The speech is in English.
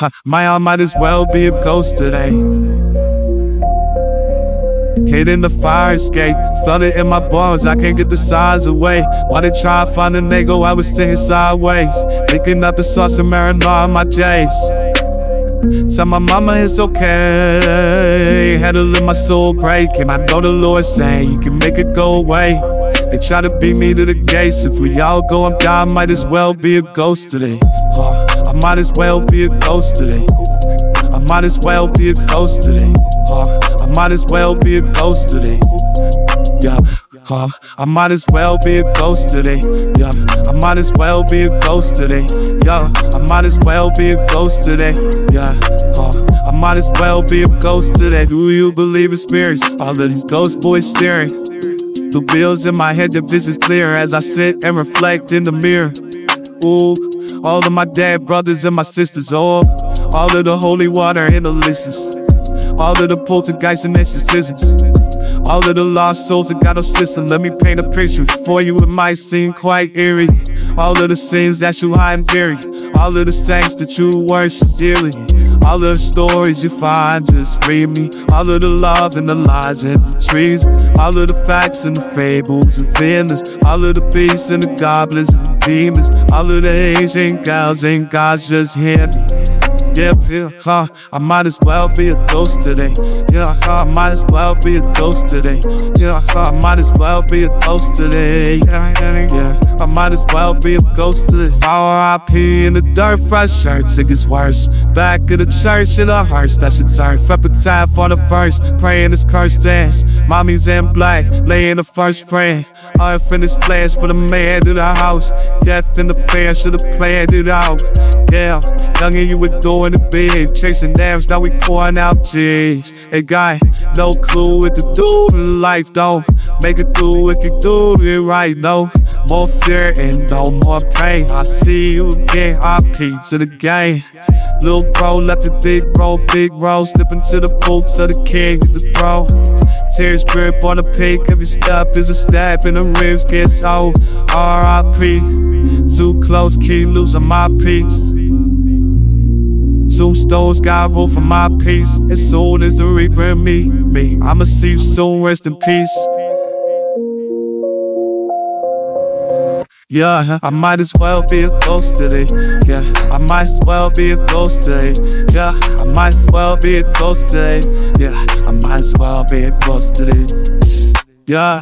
Huh, my I might as well be a ghost today. Hitting the fire escape, felt it in my bones, I can't get the size away. Why they try to find a nigga, I was sitting sideways. Licking up the sauce and marinara on my J's. Tell my mama it's okay. Had to let my soul break, and I know the Lord saying you can make it go away. They try to beat me to the gates. If we all go and die, I might as well be a ghost today. Uh, I might as well be a ghost today. I might as well be a ghost today. Uh, I might as well be a ghost today. Yeah. I might as well be a ghost today. Yeah, I might as well be a ghost today. Yeah, I might as well be a ghost today. Yeah, I might as well be a ghost today. Do you believe in spirits? All of these ghost boys staring. The bills in my head, the vision's clear as I sit and reflect in the mirror. Ooh, all of my dad brothers and my sisters, oh, all of the holy water in the lists. All of the poltergeists and exorcisms. All of the lost souls that got no system. Let me paint a picture for you. It might seem quite eerie. All of the sins that you hide and bury. All of the saints that you worship dearly. All of the stories you find, just read me. All of the love and the lies and the trees. All of the facts and the fables and feelings. All of the beasts and the goblins and demons. All of the gals and gods just hear me. Yeah, feel, huh? I might as well be a ghost today. Yeah, huh? I might as well be a ghost today. Yeah, huh? I might as well be a ghost today. Yeah, yeah, yeah. I might as well be a ghost today. RIP in the dirt, fresh shirts, it gets worse. Back of the church in a hearse, that's a turn. Epitaph for the first, praying this cursed dance. Mommy's in black, laying the first prayer. Unfinished plans for the man to the house. Death in the fair, should've planned it out. Yeah, young and you were doing it big. Chasing dams, now we pouring out G's. Hey, guy, no clue what to do in life, though. Make it through if you do it right, no. More fear and no more pain. I see you again, RP to the game. Little bro left the big bro, big bro. Slip into the boots of the king, is the throw. Tears drip on the pig, every step is a step, and the ribs get so RIP. Too close, keep losing my peace. Soon stones got for my peace. As soon as the reaper me, me, I'ma see you soon, rest in peace. Yeah, I might as well be a ghost today. Yeah, I might as well be a ghost today. Yeah, I might as well be a ghost today. Yeah, I might as well be a ghost today. Yeah.